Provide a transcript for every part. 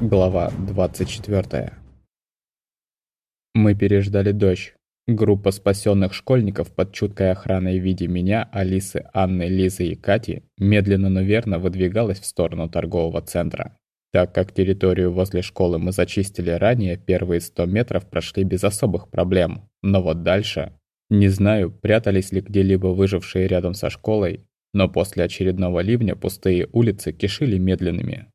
Глава 24. Мы переждали дождь. Группа спасенных школьников под чуткой охраной в виде меня, Алисы, Анны, Лизы и Кати медленно, но верно выдвигалась в сторону торгового центра. Так как территорию возле школы мы зачистили ранее, первые 100 метров прошли без особых проблем. Но вот дальше... Не знаю, прятались ли где-либо выжившие рядом со школой, но после очередного ливня пустые улицы кишили медленными.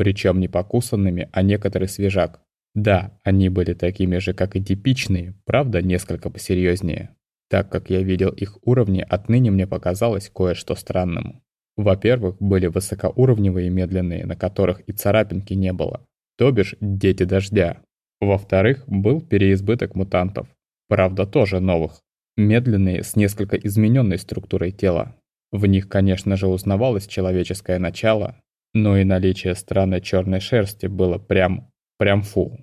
Причем не покусанными, а некоторый свежак. Да, они были такими же, как и типичные, правда, несколько посерьезнее. Так как я видел их уровни, отныне мне показалось кое-что странным. Во-первых, были высокоуровневые медленные, на которых и царапинки не было. То бишь, дети дождя. Во-вторых, был переизбыток мутантов. Правда, тоже новых. Медленные, с несколько измененной структурой тела. В них, конечно же, узнавалось человеческое начало, но и наличие странной черной шерсти было прям... прям фу.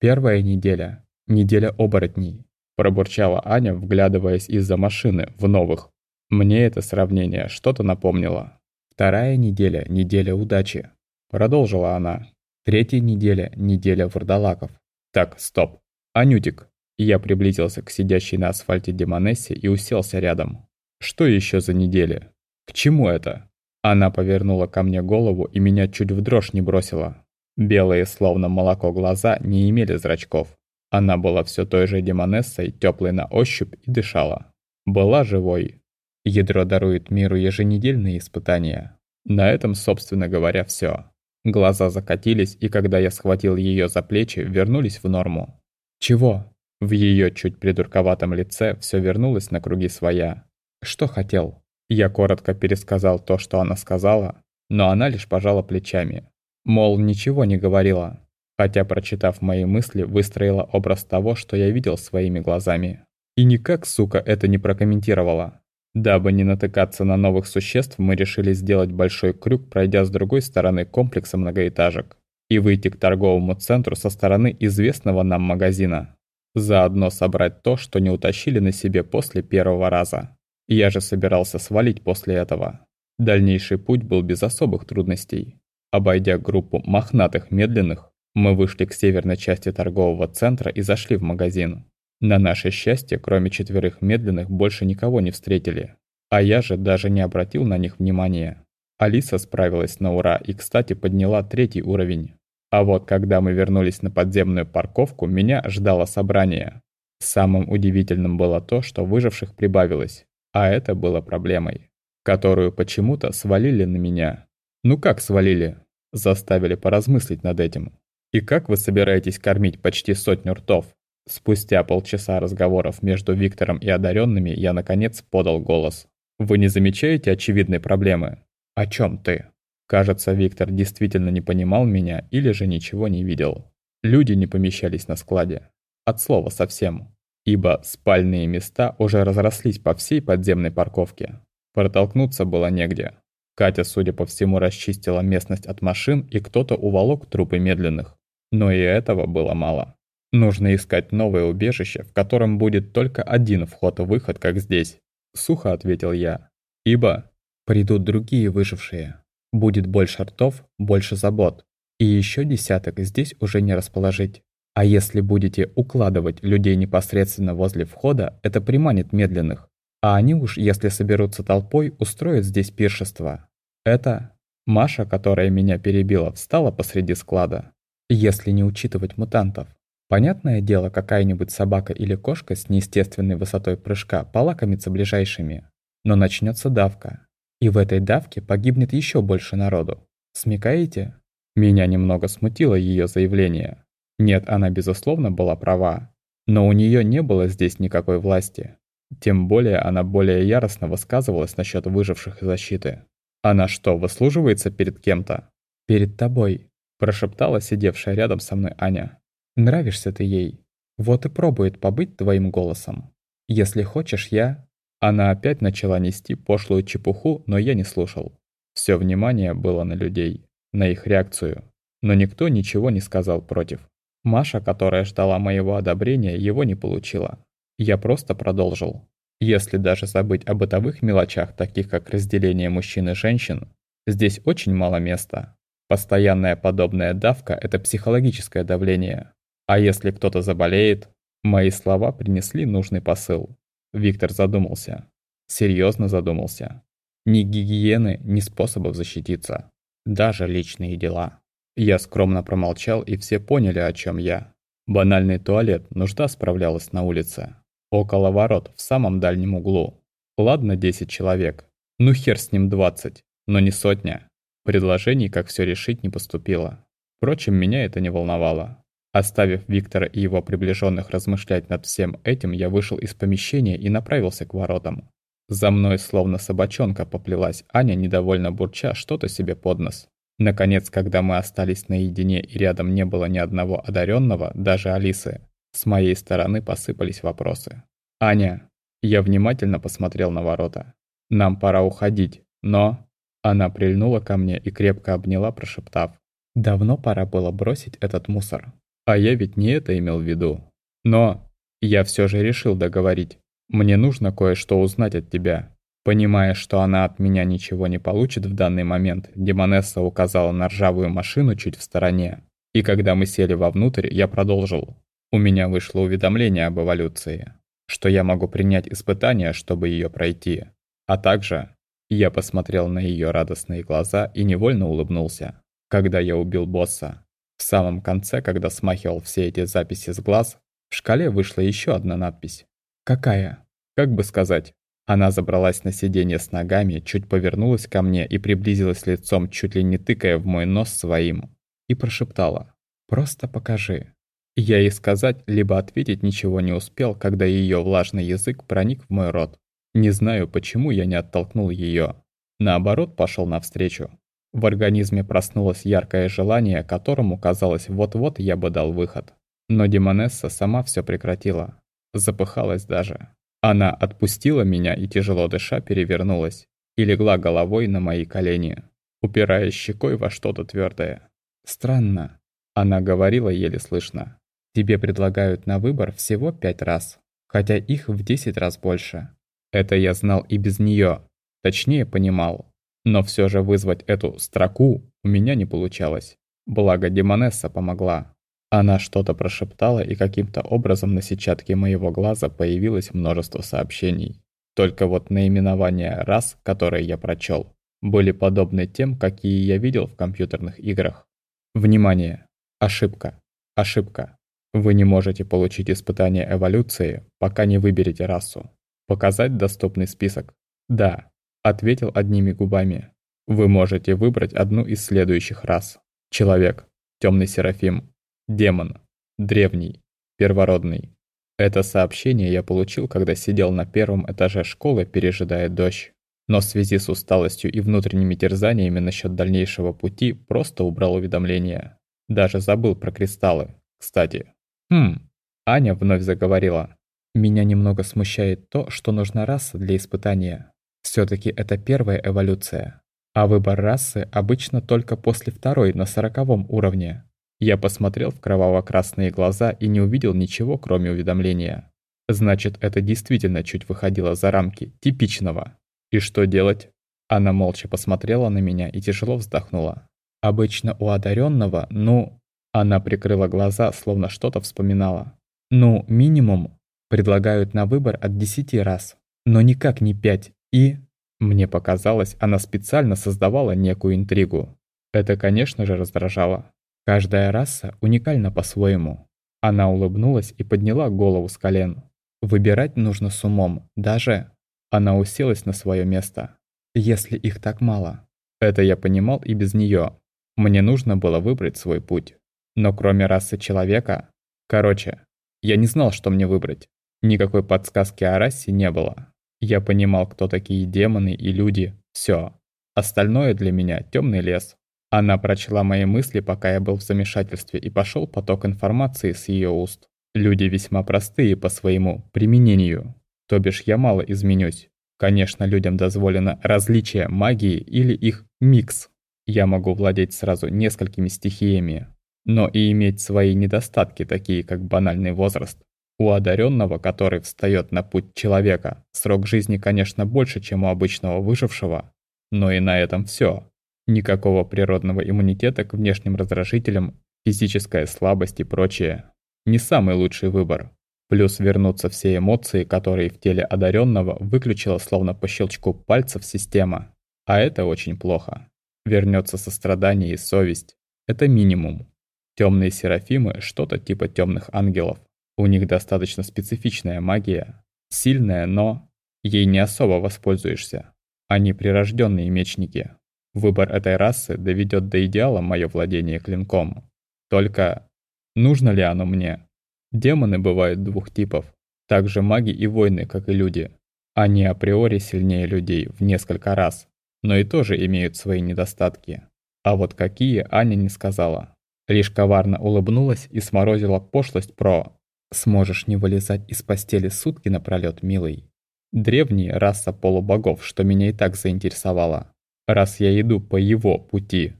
Первая неделя. Неделя оборотней. Пробурчала Аня, вглядываясь из-за машины в новых. Мне это сравнение что-то напомнило. Вторая неделя – неделя удачи. Продолжила она. Третья неделя – неделя вурдалаков. Так, стоп. Анютик. Я приблизился к сидящей на асфальте Демонессе и уселся рядом. Что еще за недели? К чему это? Она повернула ко мне голову и меня чуть в дрожь не бросила. Белые, словно молоко глаза, не имели зрачков. Она была все той же демонессой, теплой на ощупь и дышала. Была живой. Ядро дарует миру еженедельные испытания. На этом, собственно говоря, все. Глаза закатились, и когда я схватил ее за плечи, вернулись в норму. Чего? В ее чуть придурковатом лице все вернулось на круги своя. Что хотел? Я коротко пересказал то, что она сказала, но она лишь пожала плечами. Мол, ничего не говорила, хотя, прочитав мои мысли, выстроила образ того, что я видел своими глазами. И никак, сука, это не прокомментировала. Дабы не натыкаться на новых существ, мы решили сделать большой крюк, пройдя с другой стороны комплекса многоэтажек, и выйти к торговому центру со стороны известного нам магазина. Заодно собрать то, что не утащили на себе после первого раза. Я же собирался свалить после этого. Дальнейший путь был без особых трудностей. Обойдя группу мохнатых медленных, мы вышли к северной части торгового центра и зашли в магазин. На наше счастье, кроме четверых медленных, больше никого не встретили. А я же даже не обратил на них внимания. Алиса справилась на ура и, кстати, подняла третий уровень. А вот когда мы вернулись на подземную парковку, меня ждало собрание. Самым удивительным было то, что выживших прибавилось. А это было проблемой, которую почему-то свалили на меня. Ну как свалили? Заставили поразмыслить над этим. И как вы собираетесь кормить почти сотню ртов? Спустя полчаса разговоров между Виктором и одаренными я наконец подал голос. Вы не замечаете очевидной проблемы? О чем ты? Кажется, Виктор действительно не понимал меня или же ничего не видел. Люди не помещались на складе. От слова совсем ибо спальные места уже разрослись по всей подземной парковке. Протолкнуться было негде. Катя, судя по всему, расчистила местность от машин, и кто-то уволок трупы медленных. Но и этого было мало. Нужно искать новое убежище, в котором будет только один вход и выход, как здесь. Сухо ответил я. Ибо придут другие выжившие. Будет больше ртов, больше забот. И еще десяток здесь уже не расположить. А если будете укладывать людей непосредственно возле входа, это приманит медленных. А они уж, если соберутся толпой, устроят здесь пиршество. Это Маша, которая меня перебила, встала посреди склада. Если не учитывать мутантов. Понятное дело, какая-нибудь собака или кошка с неестественной высотой прыжка полакомится ближайшими. Но начнется давка. И в этой давке погибнет еще больше народу. Смекаете? Меня немного смутило ее заявление. Нет, она безусловно была права. Но у нее не было здесь никакой власти. Тем более она более яростно высказывалась насчет выживших из защиты. Она что, выслуживается перед кем-то? Перед тобой, прошептала сидевшая рядом со мной Аня. Нравишься ты ей. Вот и пробует побыть твоим голосом. Если хочешь, я... Она опять начала нести пошлую чепуху, но я не слушал. Все внимание было на людей, на их реакцию. Но никто ничего не сказал против. Маша, которая ждала моего одобрения, его не получила. Я просто продолжил. Если даже забыть о бытовых мелочах, таких как разделение мужчин и женщин, здесь очень мало места. Постоянная подобная давка – это психологическое давление. А если кто-то заболеет? Мои слова принесли нужный посыл. Виктор задумался. Серьезно задумался. Ни гигиены, ни способов защититься. Даже личные дела. Я скромно промолчал, и все поняли, о чем я. Банальный туалет, нужда справлялась на улице. Около ворот, в самом дальнем углу. Ладно, 10 человек. Ну хер с ним 20, но не сотня. Предложений, как все решить, не поступило. Впрочем, меня это не волновало. Оставив Виктора и его приближенных размышлять над всем этим, я вышел из помещения и направился к воротам. За мной словно собачонка поплелась Аня, недовольно бурча что-то себе под нос. Наконец, когда мы остались наедине и рядом не было ни одного одаренного, даже Алисы, с моей стороны посыпались вопросы. «Аня!» Я внимательно посмотрел на ворота. «Нам пора уходить, но...» Она прильнула ко мне и крепко обняла, прошептав. «Давно пора было бросить этот мусор. А я ведь не это имел в виду. Но я все же решил договорить. Мне нужно кое-что узнать от тебя». Понимая, что она от меня ничего не получит в данный момент, Демонесса указала на ржавую машину чуть в стороне. И когда мы сели вовнутрь, я продолжил. У меня вышло уведомление об эволюции, что я могу принять испытание, чтобы ее пройти. А также я посмотрел на ее радостные глаза и невольно улыбнулся, когда я убил босса. В самом конце, когда смахивал все эти записи с глаз, в шкале вышла еще одна надпись. Какая? Как бы сказать? Она забралась на сиденье с ногами, чуть повернулась ко мне и приблизилась лицом, чуть ли не тыкая в мой нос своим, и прошептала «Просто покажи». Я ей сказать, либо ответить ничего не успел, когда ее влажный язык проник в мой рот. Не знаю, почему я не оттолкнул ее. Наоборот, пошел навстречу. В организме проснулось яркое желание, которому, казалось, вот-вот я бы дал выход. Но Демонесса сама все прекратила. Запыхалась даже. Она отпустила меня и, тяжело дыша, перевернулась и легла головой на мои колени, упираясь щекой во что-то твердое. «Странно», — она говорила еле слышно. «Тебе предлагают на выбор всего пять раз, хотя их в десять раз больше. Это я знал и без нее, точнее понимал. Но все же вызвать эту строку у меня не получалось. Благо Демонесса помогла. Она что-то прошептала, и каким-то образом на сетчатке моего глаза появилось множество сообщений. Только вот наименования рас, которые я прочел, были подобны тем, какие я видел в компьютерных играх. Внимание! Ошибка! Ошибка! Вы не можете получить испытание эволюции, пока не выберете расу. Показать доступный список? Да, ответил одними губами. Вы можете выбрать одну из следующих рас. Человек, темный серафим, демон, древний, первородный. Это сообщение я получил, когда сидел на первом этаже школы, пережидая дождь. Но в связи с усталостью и внутренними терзаниями насчет дальнейшего пути просто убрал уведомления. Даже забыл про кристаллы, кстати. Хм, Аня вновь заговорила. Меня немного смущает то, что нужна раса для испытания. все таки это первая эволюция. А выбор расы обычно только после второй на сороковом уровне. Я посмотрел в кроваво-красные глаза и не увидел ничего, кроме уведомления. Значит, это действительно чуть выходило за рамки типичного. И что делать? Она молча посмотрела на меня и тяжело вздохнула. Обычно у одаренного, ну... Она прикрыла глаза, словно что-то вспоминала. Ну, минимум Предлагают на выбор от 10 раз, но никак не 5 и... Мне показалось, она специально создавала некую интригу. Это, конечно же, раздражало. Каждая раса уникальна по-своему. Она улыбнулась и подняла голову с колен. Выбирать нужно с умом, даже... Она уселась на свое место. Если их так мало. Это я понимал и без нее. Мне нужно было выбрать свой путь. Но кроме расы человека... Короче, я не знал, что мне выбрать. Никакой подсказки о расе не было. Я понимал, кто такие демоны и люди. Все. Остальное для меня темный лес. Она прочла мои мысли, пока я был в замешательстве, и пошел поток информации с ее уст. Люди весьма простые по своему применению. То бишь я мало изменюсь. Конечно, людям дозволено различие магии или их микс. Я могу владеть сразу несколькими стихиями, но и иметь свои недостатки, такие как банальный возраст, у одаренного, который встает на путь человека, срок жизни, конечно, больше, чем у обычного выжившего, но и на этом все. Никакого природного иммунитета к внешним раздражителям, физическая слабость и прочее. Не самый лучший выбор. Плюс вернутся все эмоции, которые в теле одаренного выключила словно по щелчку пальцев система. А это очень плохо. Вернется сострадание и совесть. Это минимум. Темные серафимы – что-то типа темных ангелов. У них достаточно специфичная магия. Сильная, но ей не особо воспользуешься. Они прирожденные мечники. Выбор этой расы доведет до идеала мое владение клинком. Только нужно ли оно мне? Демоны бывают двух типов. Также маги и воины, как и люди. Они априори сильнее людей в несколько раз, но и тоже имеют свои недостатки. А вот какие Аня не сказала. Лишь коварно улыбнулась и сморозила пошлость про «Сможешь не вылезать из постели сутки напролёт, милый». Древняя раса полубогов, что меня и так заинтересовала. Раз я иду по его пути,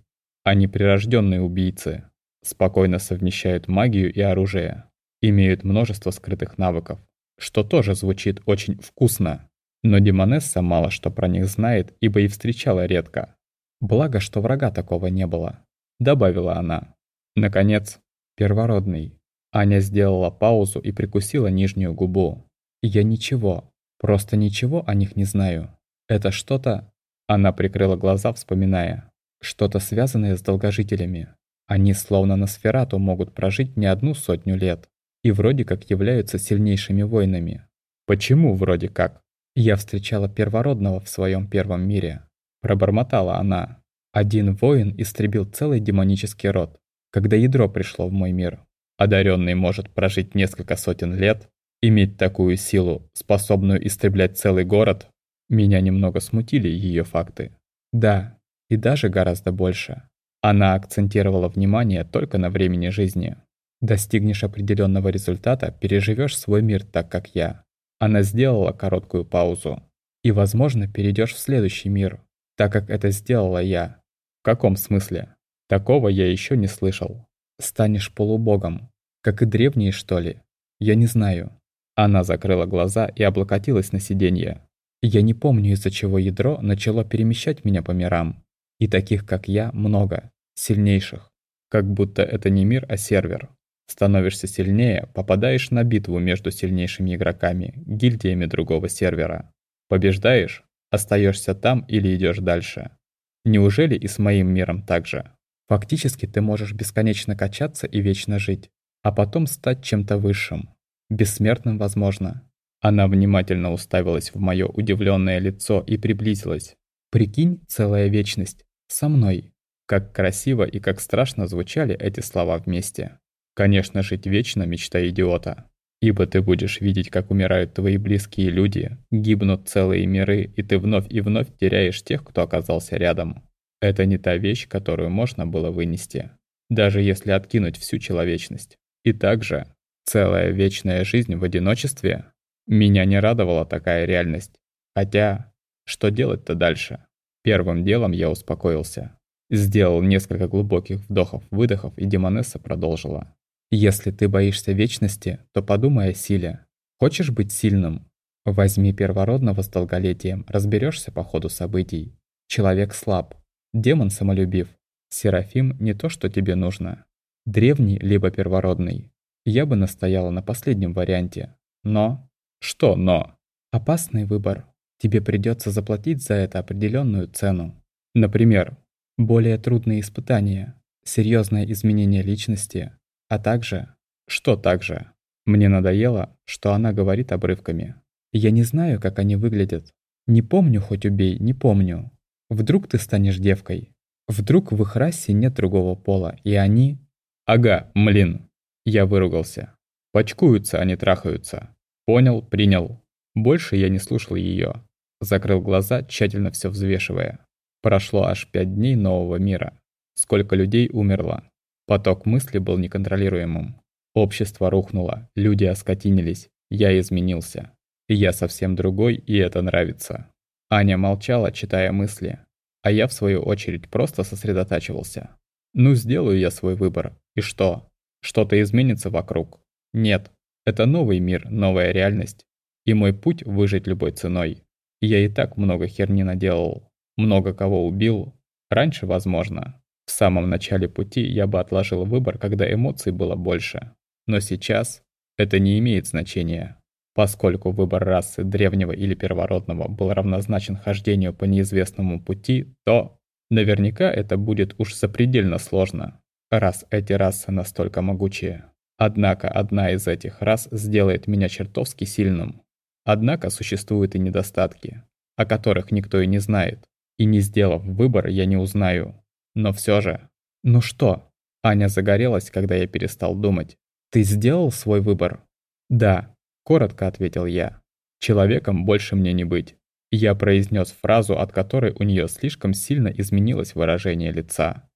а не прирожденные убийцы, спокойно совмещают магию и оружие, имеют множество скрытых навыков, что тоже звучит очень вкусно. Но Демонесса мало что про них знает, ибо и встречала редко. Благо, что врага такого не было, добавила она. Наконец, первородный. Аня сделала паузу и прикусила нижнюю губу. Я ничего, просто ничего о них не знаю. Это что-то... Она прикрыла глаза, вспоминая. Что-то связанное с долгожителями. Они словно на сферату могут прожить не одну сотню лет. И вроде как являются сильнейшими воинами. Почему вроде как? Я встречала первородного в своем первом мире. Пробормотала она. Один воин истребил целый демонический род, когда ядро пришло в мой мир. Одаренный может прожить несколько сотен лет, иметь такую силу, способную истреблять целый город, меня немного смутили ее факты. Да, и даже гораздо больше. Она акцентировала внимание только на времени жизни. Достигнешь определенного результата, переживешь свой мир так, как я. Она сделала короткую паузу. И, возможно, перейдешь в следующий мир, так как это сделала я. В каком смысле? Такого я еще не слышал. Станешь полубогом. Как и древние, что ли? Я не знаю. Она закрыла глаза и облокотилась на сиденье. Я не помню, из-за чего ядро начало перемещать меня по мирам. И таких, как я, много. Сильнейших. Как будто это не мир, а сервер. Становишься сильнее, попадаешь на битву между сильнейшими игроками, гильдиями другого сервера. Побеждаешь, остаешься там или идешь дальше. Неужели и с моим миром так же? Фактически ты можешь бесконечно качаться и вечно жить, а потом стать чем-то высшим. Бессмертным, возможно. Она внимательно уставилась в мое удивленное лицо и приблизилась. «Прикинь, целая вечность. Со мной». Как красиво и как страшно звучали эти слова вместе. Конечно, жить вечно – мечта идиота. Ибо ты будешь видеть, как умирают твои близкие люди, гибнут целые миры, и ты вновь и вновь теряешь тех, кто оказался рядом. Это не та вещь, которую можно было вынести. Даже если откинуть всю человечность. И также целая вечная жизнь в одиночестве меня не радовала такая реальность. Хотя, что делать-то дальше? Первым делом я успокоился. Сделал несколько глубоких вдохов-выдохов, и Демонесса продолжила. «Если ты боишься вечности, то подумай о силе. Хочешь быть сильным? Возьми первородного с долголетием, разберешься по ходу событий. Человек слаб, демон самолюбив, Серафим не то, что тебе нужно. Древний либо первородный. Я бы настояла на последнем варианте. Но что «но»? Опасный выбор. Тебе придется заплатить за это определенную цену. Например, более трудные испытания, серьезное изменение личности, а также... Что также? Мне надоело, что она говорит обрывками. Я не знаю, как они выглядят. Не помню, хоть убей, не помню. Вдруг ты станешь девкой. Вдруг в их расе нет другого пола, и они... Ага, млин. Я выругался. Почкуются, они трахаются. Понял, принял. Больше я не слушал ее. Закрыл глаза, тщательно все взвешивая. Прошло аж пять дней нового мира. Сколько людей умерло. Поток мысли был неконтролируемым. Общество рухнуло, люди оскотинились. Я изменился. Я совсем другой, и это нравится. Аня молчала, читая мысли. А я, в свою очередь, просто сосредотачивался. Ну, сделаю я свой выбор. И что? Что-то изменится вокруг? Нет. Это новый мир, новая реальность. И мой путь выжить любой ценой. Я и так много херни наделал. Много кого убил. Раньше, возможно. В самом начале пути я бы отложил выбор, когда эмоций было больше. Но сейчас это не имеет значения. Поскольку выбор расы древнего или первородного был равнозначен хождению по неизвестному пути, то наверняка это будет уж запредельно сложно, раз эти расы настолько могучие. Однако одна из этих рас сделает меня чертовски сильным. Однако существуют и недостатки, о которых никто и не знает. И не сделав выбор, я не узнаю. Но все же... Ну что? Аня загорелась, когда я перестал думать. Ты сделал свой выбор? Да, Коротко ответил я. Человеком больше мне не быть. Я произнес фразу, от которой у нее слишком сильно изменилось выражение лица.